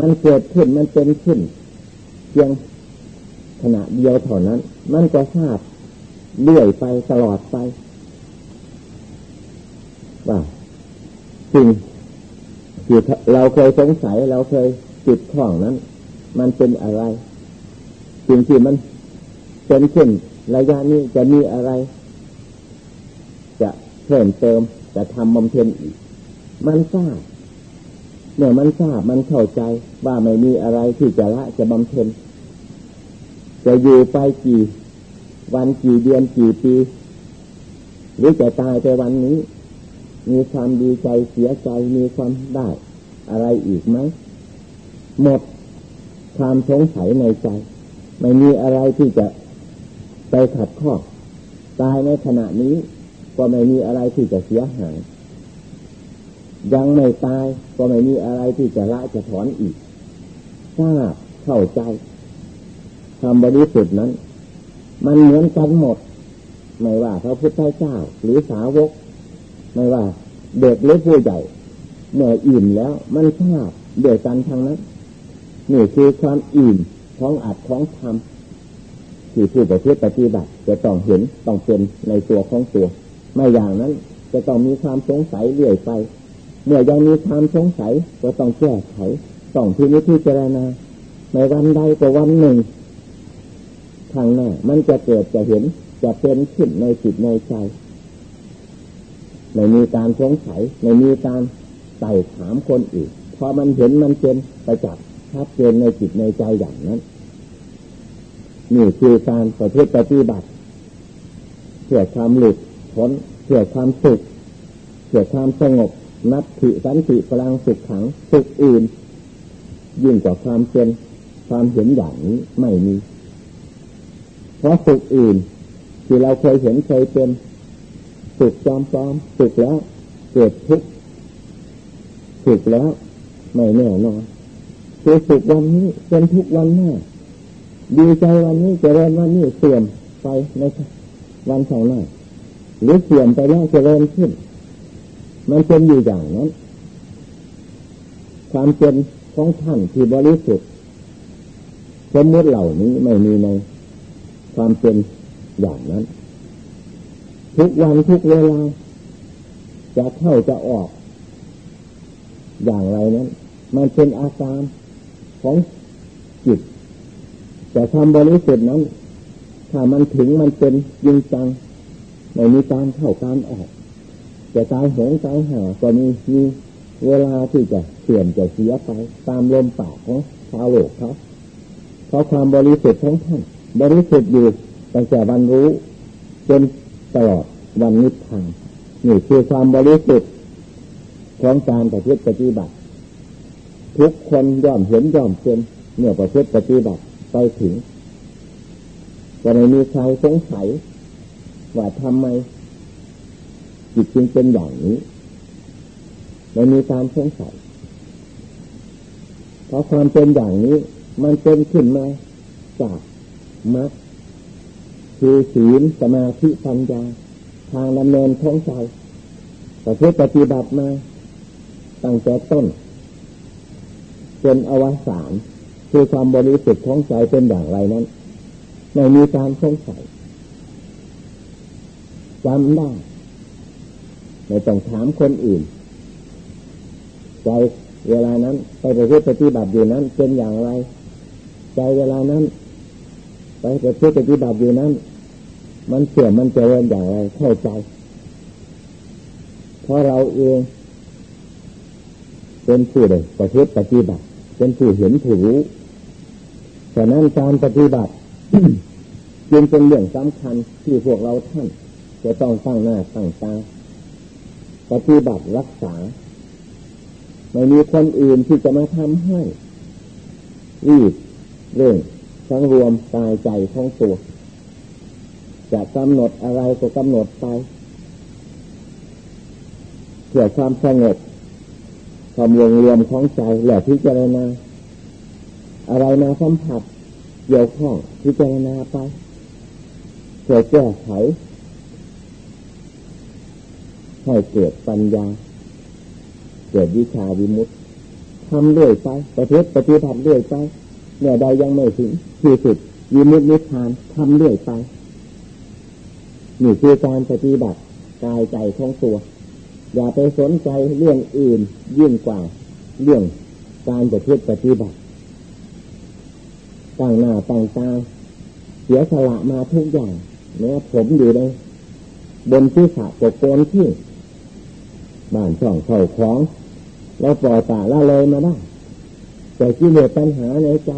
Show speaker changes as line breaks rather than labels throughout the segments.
มันเกิดขึ้นมันเป็นขึ้นเพียงขณะเดียวเท่านั้น มันก็ทราบเลื่อยไปตลอดไปว่าสิ่งที่เราเคยสงสัยเราเคยจิตข้องนั้น มันเป็นอะไรสิ่งที่มันเป็นขึ้นระยะนี้จะมีอะไร จะเพิ่มเติมจะทำบำเพ็ญอีก มันทราบ เมื่อมันทราบมันเข้าใจว่าไม่มีอะไรที่จะละจะบำเพ็ญจะอยู่ไปกี่วันกี่เดือนกี่ปี หรือจะตายไปวันนี้ มีความดีใจเสียใจมีความได้ อะไรอีกไหมหมดความสงสัยในใจ ไม่มีอะไรที่จะไปขัดข้อตายในขณะนี้ ก็ไม่มีอะไรที่จะเสียหาย ยังไม่ตายก็ไม่มีอะไรที่จะละจะถอนอีกทราบเข้าใจความบริสุทธิ์นั้น มันเหมือนกันหมด ไม่ว่าพระพุทธเจ้า หรือสาวก ไม่ว่า เด็กหรือผู้ใหญ่ เมื่ออิ่มแล้วมันทราบเดียวกันทางนั้นนี่คือความอิ่มของอัดของทำที่ผู้ประพฤติปฏิบัติจะต้องเห็นต้องเป็นในตัวของตัว ไม่อย่างนั้นจะต้องมีความสงสัยเรื่อยไป เมื่อยังมีความสงสัยก็ต้องแก้ไขต้องพินิจพิจารณาในวันใดก็วันหนึ่งทางหน้ามันจะเกิดจะเห็นจะเป็นขึ้นในจิตในใจไม่มีการสงสัยไม่มีการไต่ถามคนอื่นพอมันเห็นมันเป็นประจักษ์ชัดเจนในจิตในใจอย่างนั้นนี่คือการประพฤติปฏิบัติเพื่อความหลุดพ้นเพื่อความสุขเพื่อความสงบ นับถิสันติพลังสุขขังสุขอื่น ยิ่งกว่าความเป็นความเห็นอย่างนี้ไม่มี เพราะสุขอื่น ที่เราเคยเห็นเคยเป็นสุขจอมปลอมสุขแล้ว เกิดทุกข์สุขแล้ว ไม่แน่นอนคือสุขวันนี้เป็นทุกวันหน้าดีใจวันนี้เจริญวันนี้เสื่อมไปในวันข้างหน้าหรือเสื่อมไปแล้วเจริญขึ้น มันเป็นอยู่อย่างนั้น ความเป็นของท่านที่บริสุทธิ์สมมติเหล่านี้ไม่มีในความเป็นอย่างนั้น ทุกวันทุกเวลาจะเข้าจะออก อย่างไรนั้น มันเป็นอาการของจิต แต่ความบริสุทธิ์นั้น ถ้ามันถึงมันเป็นยิงจัง ไม่มีการเข้าการออก จะตายหงตายหาก็มีมีเวลาที่จะเสื่อมจะเสียไปตามลมปากของชาวโลกเขาเพราะความบริสุทธิ์ของท่านบริสุทธิ์อยู่ตั้งแต่วันรู้ จนตลอดวันนิพพานนี่คือความบริสุทธิ์ของการปฏิบัติ ทุกคนย่อมเห็นย่อมเป็นเมื่อประพฤติปฏิบัติไปถึงจะไม่มีใครสงสัยว่าทำไม จิตจึงเป็นอย่างนี้ไม่มีการสงสัยเพราะความเป็นอย่างนี้ มันเป็นขึ้นมาจากมรรคคือศีลสมาธิปัญญา ทางดำเนินของใจประพฤติปฏิบัติมาตั้งแต่ต้นจนอวสานคือความบริสุทธิ์ของใจเป็นอย่างไรนั้น ไม่มีการสงสัยจำได้ ไม่ต้องถามคนอื่นใจเวลานั้น ไปประพฤติปฏิบัติอยู่นั้น เป็นอย่างไร ใจเวลานั้น ไปประพฤติปฏิบัติอยู่นั้น มันเสื่อมมันเจริญอย่างไรเข้าใจ เพราะเราเองเป็นผู้ใดประพฤติปฏิบัติ เป็นผู้เห็นผู้รู้ฉะนั้นการปฏิบัติจึงเป็นเรื่องสำคัญที่พวกเราท่าน จะต้องตั้งหน้าตั้งตา ปฏิบัติรักษา ไม่มีคนอื่นที่จะมาทำให้รีบเร่งทั้งรวมกายใจของตัวจะกำหนดอะไรก็กำหนดไปเพื่อความสงบความรวมรวมของใจแหละพิจารณาอะไรมาสัมผัสเกี่ยวข้องพิจารณาไปเพื่อแก้ไข ให้เกิดปัญญา เกิดวิชาวิมุตติทำเรื่อยไปประพฤติปฏิบัติเรื่อยไปเนี่ยใดยังไม่ถึงที่สุดยิมุตนิพานทำเรื่อยไปนี่คือการปฏิบัติกายใจของตัว อย่าไปสนใจเรื่องอื่นยิ่งกว่า เรื่องการประพฤติปฏิบัติตั้งหน้าตั้งตาเสียสละมาทุกอย่างแม้ผมอยู่ในบนที่ขากโกนที่ บ้านช่องเข่าของเราปล่อยป่าละเลยมาได้แต่กิเลสปัญหาในใจ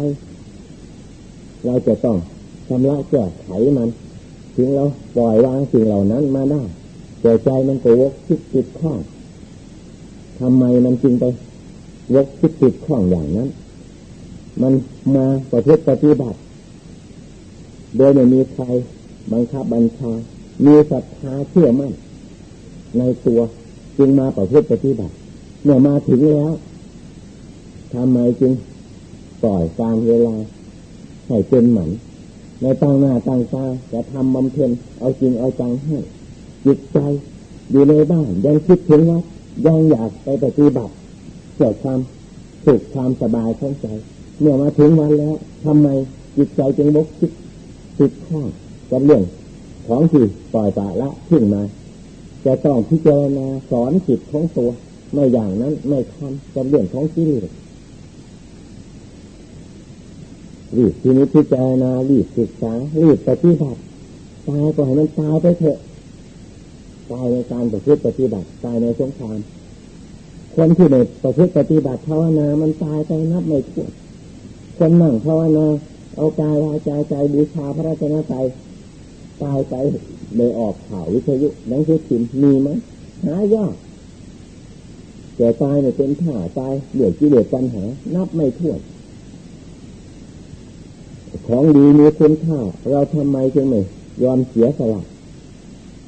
เราจะต้องชำระแก้ไขมัน ถึงเราปล่อยวางสิ่งเหล่านั้นมาได้แต่ใจมันก็วกคิดติดข้องทำไมมันจึงไปวกคิดติดข้องอย่างนั้น มันมาประพฤติปฏิบัติ โดยไม่มีใครบังคับบัญชา มีศรัทธาเชื่อมั่นในตัว จึงมาประพฤติปฏิบัติเมื่อมาถึงแล้วทำไมจึงปล่อยการเวลาให้เป็นหมันในตั้งหน้าตั้งตาจะทำบำเพ็ญเอาจริงเอาจังให้จิตใจอยู่ในบ้านยังคิดถึงว่ายังอยากไปปฏิบัติเกิดความสุขความสบายของใจ เมื่อมาถึงวันแล้วทำไมจิตใจจึงบกคิดติดข้องกับเรื่องของที่ปล่อยปละละทิ้งมา จะต้องพิจารณาสอนจิตของตัว ไม่อย่างนั้นไม่ทำกับเรื่องของกิเลสรีบทีนี้พิจารณารีบศึกษารีบปฏิบัติตายก็ให้มันตายไปเถอะตายในการประพฤติปฏิบัติตายในสงครามคนที่ในประพฤติปฏิบัติภาวนามันตายไปนับไม่ถ้วนคนนั่งภาวนาเอากายวาจาใจบูชาพระราชนาใจ ตายไปเลยออกข่าววิทยุหนังสือพิมพ์มีไหมหายากแต่ตายเนี่ยเป็นท่าตายเหลือกิเลสปัญหา นับไม่ถ้วนของดีมีคุณค่า เราทำไมจึงไม่ยอมเสียสละ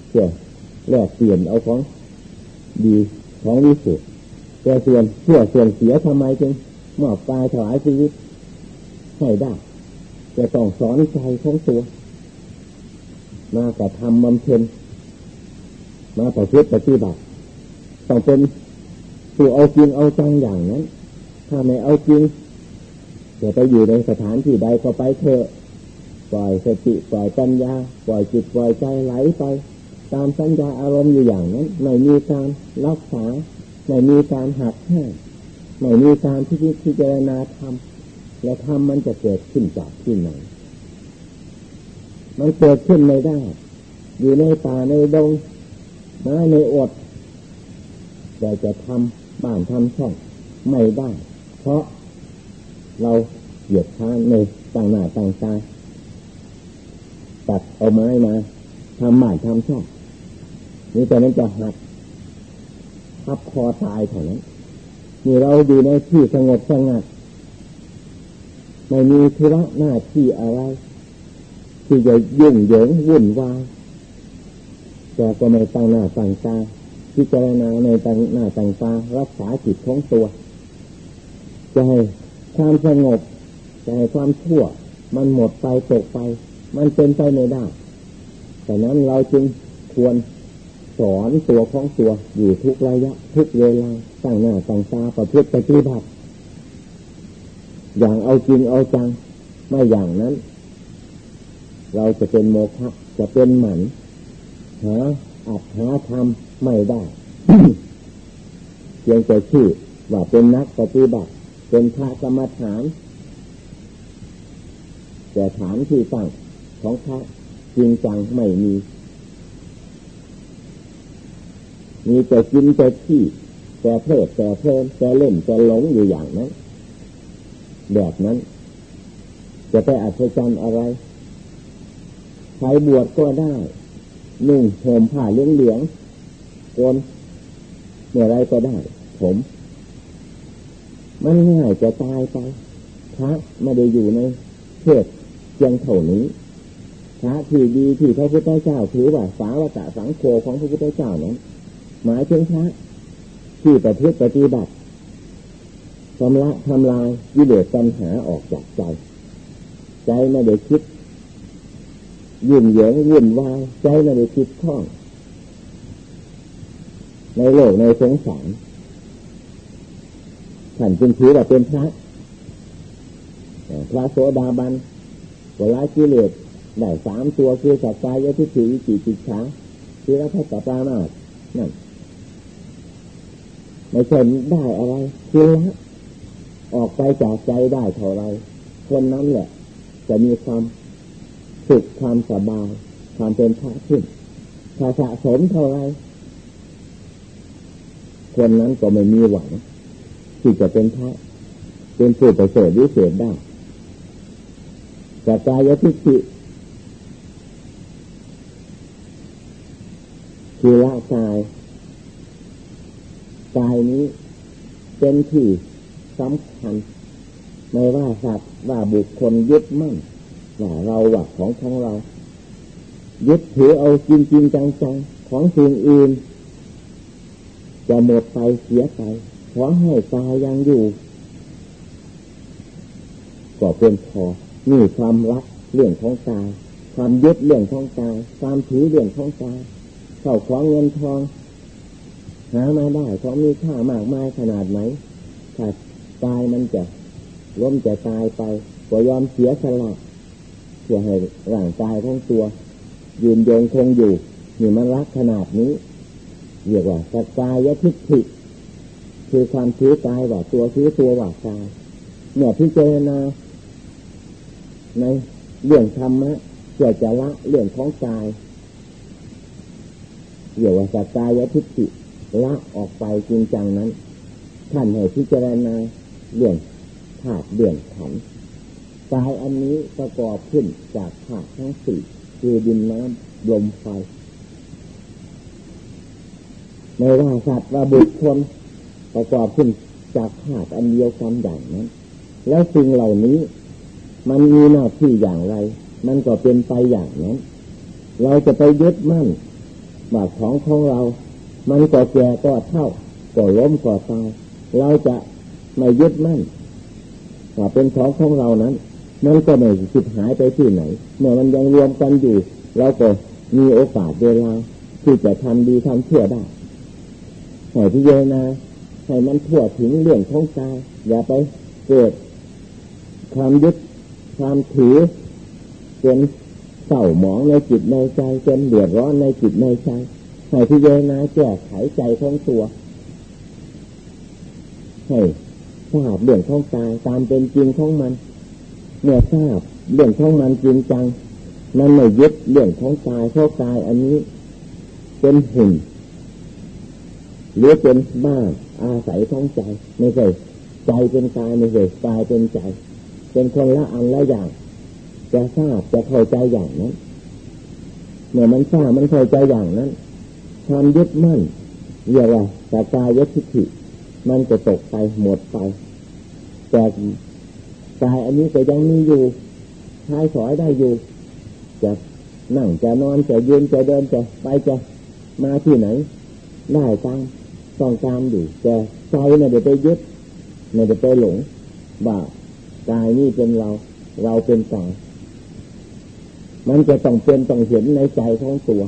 เสียแลกเปลี่ยนเอาของดีของวิสุทธิ์แต่ส่วนเชื่อส่วนเสียทำไมจึงมอบกายถวายชีวิตให้ได้จะต้องสอนใจของตัว มาแต่ทำบำเพ็ญมาประพฤติปฏิบัติต้องเป็นผู้เอาจริงเอาจังอย่างนั้น ถ้าไม่เอาจริงจะไปอยู่ในสถานที่ใดก็ไปเถอะปล่อยสติปล่อยปัญญาปล่อยจิตปล่อยใจไหลไป ตามสัญญาอารมณ์อยู่อย่างนั้นไม่มีการรักษาไม่มีการหักห้ไม่มีการที่พิจารณาธรรมและธรรมมันจะเกิดขึ้นจากที่ไหน มันเกิดขึ้นไม่ได้ อยู่ในป่าในดงไม้ในอดแต่จะทำบ้านทำช่องไม่ได้ เพราะเราเหยียดช้านในต่างหน้าต่างตาตัดเอาไม้มาทำหมายทำช่องนี่แต่นั้นจะหักทับคอตายเท่านั้นนี่เราอยู่ในที่สงบสงัดไม่มีธุระหน้าที่อะไร ที่จะยุ่งเหยิงวุ่นวายแต่ก็ไม่ตั้งหน้าตั้งตาพิจารณาในตั้งหน้าตั้งตารักษาจิตของตัว จะให้ความสงบแต่ความชั่ว มันหมดไปตกไป มันเป็นไปไม่ได้แต่นั้นเราจึงควรสอนตัวของตัวอยู่ทุกระยะ ทุกเวลาตั้งหน้าตั้งตาประพฤติปฏิบัติอย่างเอาจริงเอาจัง ไม่อย่างนั้น เราจะเป็นโมฆะจะเป็นหมันหาอัดหาทำไม่ได้เพียงแต่ชื่อว่าเป็นนักปฏิบัติ เป็นพระกรรมฐาน แต่ฐานที่ตั้งของพระจริงจังไม่มี มีแต่กินแต่ที่แต่เพลิดแต่เพลินแต่เล่นแต่หลงอยู่อย่างนั้นแบบนั้น จะไปอัศจรรย์อะไร ใช้บวชก็ได้นุ่งห่มผ้าเลี้ยงเหลืองโกนเมื่อไรก็ได้ ผมมันง่ายจะตายไปพระไม่ได้อยู่ในเพศเพียงเท่านี้พระที่ดีที่พระพุทธเจ้าถือว่าสาวกะสังโฆของพระพุทธเจ้านั้นหมายถึงพระที่ประพฤติปฏิบัติทำละทำลายยิเลสปัญหาออกจากใจ ใจไม่ได้คิด ยุ่นเหยิงวุ่นวายใจไม่ได้คิดข้อง ในโลกในสงสารท่านจึงถือว่าเป็นพระพระโสดาบันวลากิเลสได้สามตัวคือสัจจายทิฏฐิวิจิติช้าคือรัตตปรามาสนั่นไม่ใช่ได้อะไรคือละออกไปจากใจได้เท่าไรคนนั้นแหละจะมีความ สุขความสบายความเป็นพระขึ้นถ้าสะสมเท่าไรคนนั้นก็ไม่มีหวัง ที่จะเป็นพระเป็นผู้ประเสริฐวิเศษได้แต่กายทิฏฐิคือละกายกายนี้เป็นที่สำคัญ ไม่ว่าสัตว์ว่าบุคคลยึดมั่น ว่าเราว่าของของเรายึดถือเอาจริงจริงจังจังของสิ่งอื่น จะหมดไปเสียไปขอให้ตายยังอยู่ ก็เป็นพอนี่ความรักเรื่องของกายความยึดเรื่องของกายความถือเรื่องของกายเข้าของเงินทองหามาได้ของมีค่ามากมายขนาดไหนถ้าตายมันจะล้มจะตายไปก็ยอมเสียสละ เพื่อให้ร่างกายของตัว ยืนยงคงอยู่นี่มันรักขนาดนี้เรียกว่าสักายทิฏฐิคือความถือกายว่าตัวถือตัวว่ากายเนี่ยพิจารณาในเรื่องธรรมะเกี่ยวจะละเรื่องของกายเรียกว่าสักายทิฏฐิละออกไปจริงจังนั้น ท่านให้พิจารณาเรื่องธาตุเรื่องขัน กายอันนี้ประกอบขึ้นจากธาตุทั้งสี่คือดินน้ำลมไฟไม่ว่าสัตว์ว่าบุคคลประกอบขึ้นจากธาตุอันเดียวกันอย่างนั้น แล้วสิ่งเหล่านี้ มันมีหน้าที่อย่างไร มันก็เป็นไปอย่างนั้น เราจะไปยึดมั่นว่าของของเรา มันก็แก่ก็เท่าก็ล้มก็ตายเราจะไม่ยึดมั่นว่าเป็นของของเรานั้น มันก็ไม่สิดหายไปที่ไหน เมื่อมันยังรวมกันอยู่เราก็มีโอกาสเวลาที่จะทำดีทำเชื่อได้ให้พิจารณาให้มันทั่วถึงเรื่องของกายอย่าไปเกิดความยึดความถือจนเศร้าหมองในจิตในใจจนเดือดร้อนในจิตในใจให้พิจารณาแก้ไขใจของตัวให้ทราบเรื่องของกายตามเป็นจริงของมัน เมื่อทราบเรื่องของมันจริงจัง มันไม่ยึดเรื่องของกายเพราะกายอันนี้เป็นหุ่นหรือเป็นบ้านอาศัยท้องใจไม่ใช่ใจเป็นกายไม่ใช่กายเป็นใจ เป็นคนละอันละอย่างจะทราบจะเข้าใจอย่างนั้นเมื่อมันทราบมันเข้าใจอย่างนั้นความยึดมั่นเรียกว่าแต่กายทิฏฐิมันจะตกไปหมดไปแต่ กายอันนี้ก็ยังมีอยู่ใช้สอยได้อยู่ จะนั่งจะนอนจะยืนจะเดินจะไปจะมาที่ไหน ได้ตามต้องตามอยู่แต่ใจไม่ได้ไปยึดไม่ได้ไปหลงว่ากายนี่เป็นเรา เราเป็นกายมันจะต้องเป็นต้องเห็นในใจของตัว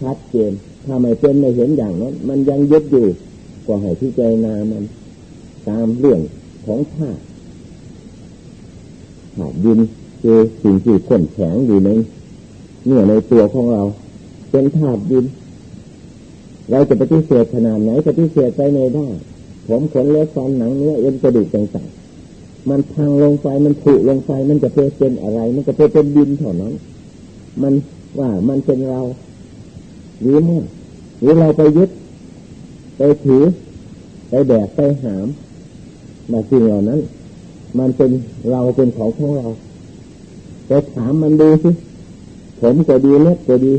ชัดเจนถ้าไม่เป็นไม่เห็นอย่างนั้น มันยังยึดอยู่ก็ให้พิจารณามัน ตามเรื่องของธาตุ ธาตุดินคือสิ่งที่ข้นแข็งอยู่ในเนี่ยในตัวของเรา เป็นธาตุดิน เราจะปฏิเสธขนาดไหนปฏิเสธไปไม่ได้ ผมขนเล็บฟันหนังเนื้อเอ็นกระดูกต่างๆมันพังลงไปมันผุลงไปมันจะเป็นอะไร มันจะเป็นดินเท่านั้น มันว่ามันเป็นเราหรือไม่หรือเราไปยึดไปถือ ไปแบกไปหามมาสิ่งเหล่านั้น มันเป็นเราเป็นของของเราไปถามมันดูสิผมก็ดีเล็บก็ดี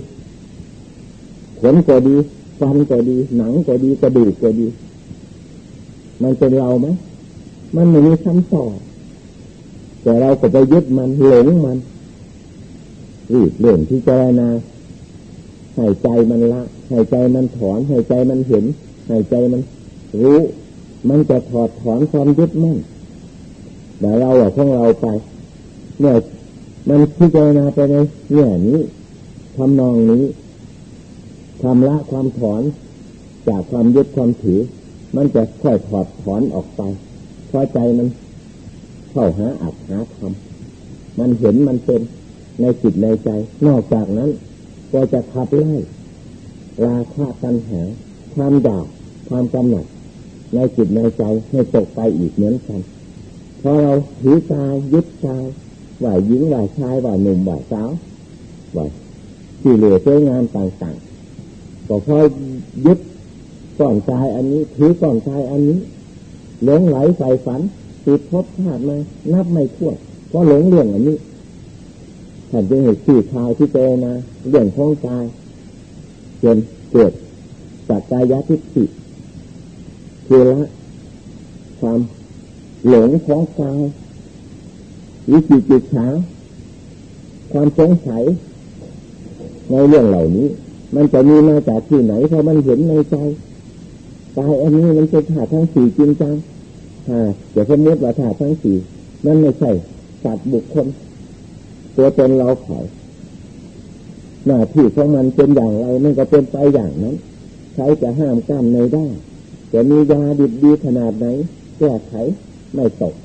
ขนก็ดีฟันก็ดีหนังก็ดีกระดูกก็ดี มันเป็นเราไหมมันไม่มีคำตอบแต่เราก็ไปยึดมันหลงมันรีบเรื่องที่เจรณาให้ใจมันละให้ใจมันถอนให้ใจมันเห็นให้ใจมันรู้ มันจะถอดถอนความยึดมั่น แต่เราอะของเราไป เนี่ยมันพิจารณาไปในเนี่ยนี้ทำนองนี้ทำละความถอนจากความยึดความถือ มันจะค่อยถอดถอนออกไปเพราะใจมันเข้าหาอัดหาทำมันเห็นมันเป็นในจิตในใจ นอกจากนั้น ก็จะขับไล่ราคะตัณหา ความด่าความกำหนัดในจิตในใจให้ตกไปอีกเหมือนกัน พอเราถือกายยึดกายว่าหญิงว่าชายว่าหนุ่มว่าสาวว่าที่เหลือเจ้งานต่างๆก็พอยึดก่อนกายอันนี้ถือก่อนกายอันนี้หลงไหลใส่ฝันติดพบชาติมานับไม่ถ้วนเพราะหลงเรื่องอันนี้ท่านจึงเห็นสี่ข่าวที่เจนะเรื่องของกายจนเกิดจากกายทิฏฐิคือละความ หลงของกายวิจิจิตฉาความสงสัยในเรื่องเหล่านี้ มันจะมีมาจากที่ไหนเพราะมันเห็นในใจกายอันนี้มันเป็นธาตุทั้งสี่จริงจังถ้าจะสมมติว่าธาตุทั้งสี่นั่นไม่ใช่สัตว์บุคคล ตัวตนเราเขาหน้าที่ของมันเป็นอย่างไรมันก็เป็นไปอย่างนั้นใครจะห้ามกั้นในได้จะมียาดีดีขนาดไหนแก้ไข ไม่ตก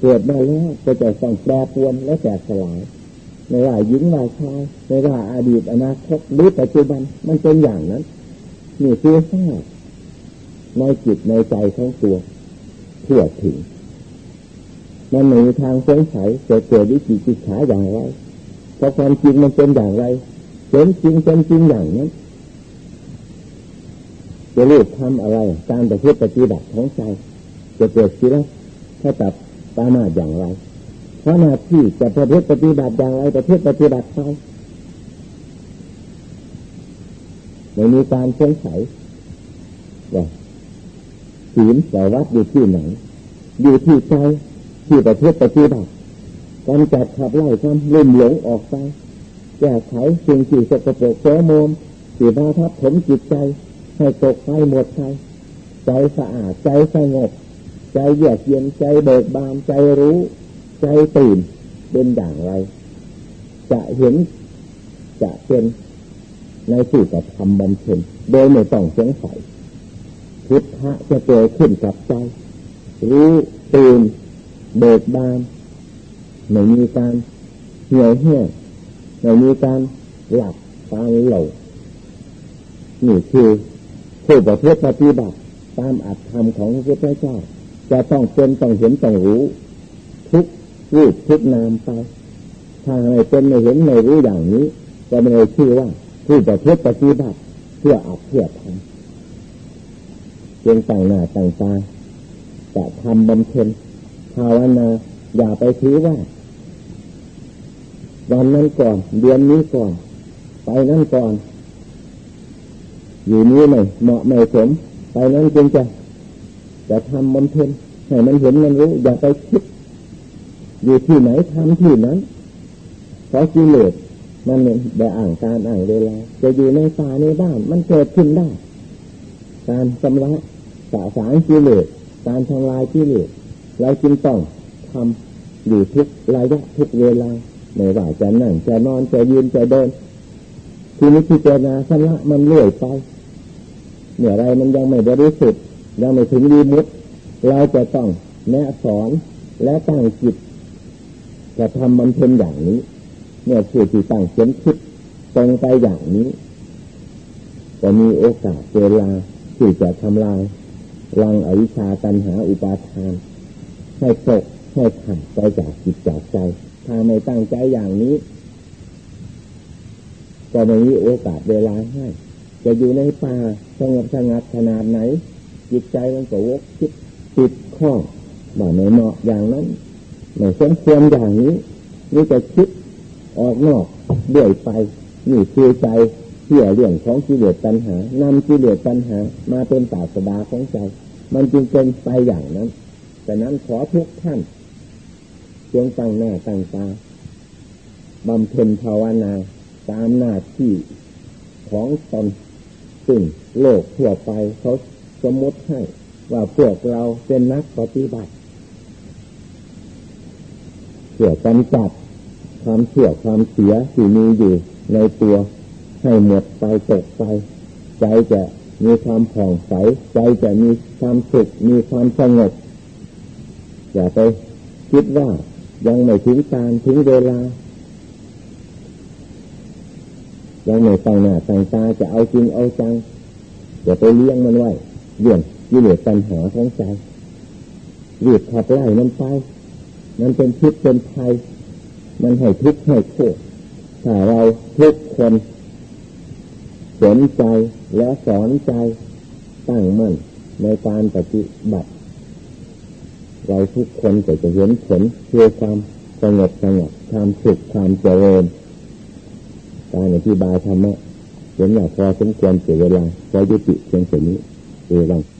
เกิดมาแล้วก็จะต้องแปรปวนและแตกสลายในว่าหญิงว่าชายในว่าอดีตอนาคตหรือปัจจุบันมันเป็นอย่างนั้นนี่คือทราบในจิตในใจของตัวทั่วถึงมันไม่มีทางสงสัยจะเกิดวิจิจิตขาอย่างไรเพราะความจริงมันเป็นอย่างไรเป็นจริงเป็นจริงอย่างนั้นจะรีบทำอะไร การประพฤติปฏิบัติของใจจะเกิดขึ้ นถ้าตัดตามาอย่างไรเพราะหน้าที่จะประพฤติปฏิบัติอย่างไรประพฤติปฏิบัติไปไม่มีการสงสัยว่าศีลแต่วัดอยู่ที่ไหน อยู่ที่ใจที่ประพฤติปฏิบัติการจัดขับไล่ความลืมหลงออกไปแก้ไขสิ่งที่สกปรกโสมมสีบาทับผมจิตใจ ให้ตกไปหมดใจใจสะอาดใจสงบ ใจเยือกเย็นใจเบิกบานใจรู้ ใจตื่นเป็นอย่างไร จะเห็นจะเป็นในสิ่กระทำบำเพ็ญโดยไม่ต้องสงสัยพุทธะจะเกิดขึ้นกับใจ รู้ตื่นเบิกบานไม่มีการเหี่ยวเหี่ยไม่มีการหลับตาหลงนี่คือผู้ประพฤติปฏิบัติตามอัตธรรมของพระพุทธเจ้า จะต้องเป็นต้องเห็นต้องรู้ ทุกรูปทุกนามไปถ้าไม่เป็นไม่เห็นไม่รู้อย่างนี้ ก็ไม่ได้ชื่อว่าผู้ประพฤติปฏิบัติเพื่ออัดเพื่อทำเป็นต่างหน้าต่างตาจะทำบำเพ็ญภาวนาอย่าไปถือว่า วันนั้นก่อนเดือนนี้ก่อน ไปนั้นก่อน อยู่นี้ไม่เหมาะไม่สม ไปนั้นจึงจะ จะทำบำเพ็ญให้มันเห็นมันรู้ อย่าไปคิด อยู่ที่ไหนทำที่นั้นเพราะกิเลสมันเนี่ยได้อ่างการอ่างเวลาจะอยู่ในป่าในบ้าน มันเกิดขึ้นได้ การชำระสาสารกิเลสการทำลายกิเลสเราจึงต้องทำอยู่ทุกระยะทุกเวลาไม่ว่าจะนั่งจะนอนจะยืนจะเดินทีนี้ที่เจนาชำระมันเลื่อยไปเมื่อไรมันยังไม่บริสุทธิ์ ยังไม่ถึงดีมุดเราจะต้องแนะสอนและตั้งจิตจะทำมันเป็นอย่างนี้ เมื่อผู้ที่ตั้งเขียนคิดตรงไปอย่างนี้จะมีโอกาสเวลาที่จะทำลายลังอวิชาตัญหาอุปาทาน ให้ตกให้ขาดไปจากจิตจากใจ ถ้าไม่ตั้งใจอย่างนี้ก็ไม่มีโอกาสเวลาให้ จะอยู่ในป่าสงบสงัดขนาดไหน จิตใจมันก็วกคิดติดข้อว่าไม่เหมาะอย่างนั้นไม่สมควรอย่างนี้นี่จะคิดออกนอกเดือยไปนี่คือใจเที่ยเรื่องของกิเลสตัณหานำกิเลสตัณหา มาเป็นตาสดาของใจ มันจึงเป็นไปอย่างนั้นแต่นั้นขอทุกท่านจงตั้งหน้าตั้งตาบำเพ็ญภาวนาตามหน้าที่ของตนซึ่งโลกทั่วไปเขา สมมติให้ว่าพวกเราเป็นนักปฏิบัติเพื่อกำจัดความเสื่อความเสียที่มีอยู่ในตัวให้หมดไปตกไป ใจจะมีความผ่องใส ใจจะมีความสุขมีความสงบอย่าไปคิดว่ายังไม่ถึงการถึงเวลา ยังไม่ตั้งหน้าตั้งตาจะเอาจริงเอาจังอย่าไปเลี้ยงมันไว้ เรื่องยิ่งเหลือปัญหาของใจรีบขับไล่มันไปมันเป็นพิษเป็นภัยมันให้ทุกข์ให้โทษถ้าเราทุกคนสนใจและสอนใจตั้งมั่นในการปฏิบัติ เราทุกคนก็จะเห็นผลเพื่อความสงบสงบความสุขความเจริญการอธิบายธรรมะเห็นอย่างพอสมควรเสียเวลาพอยุติเพียงแค่นี้ เอวัง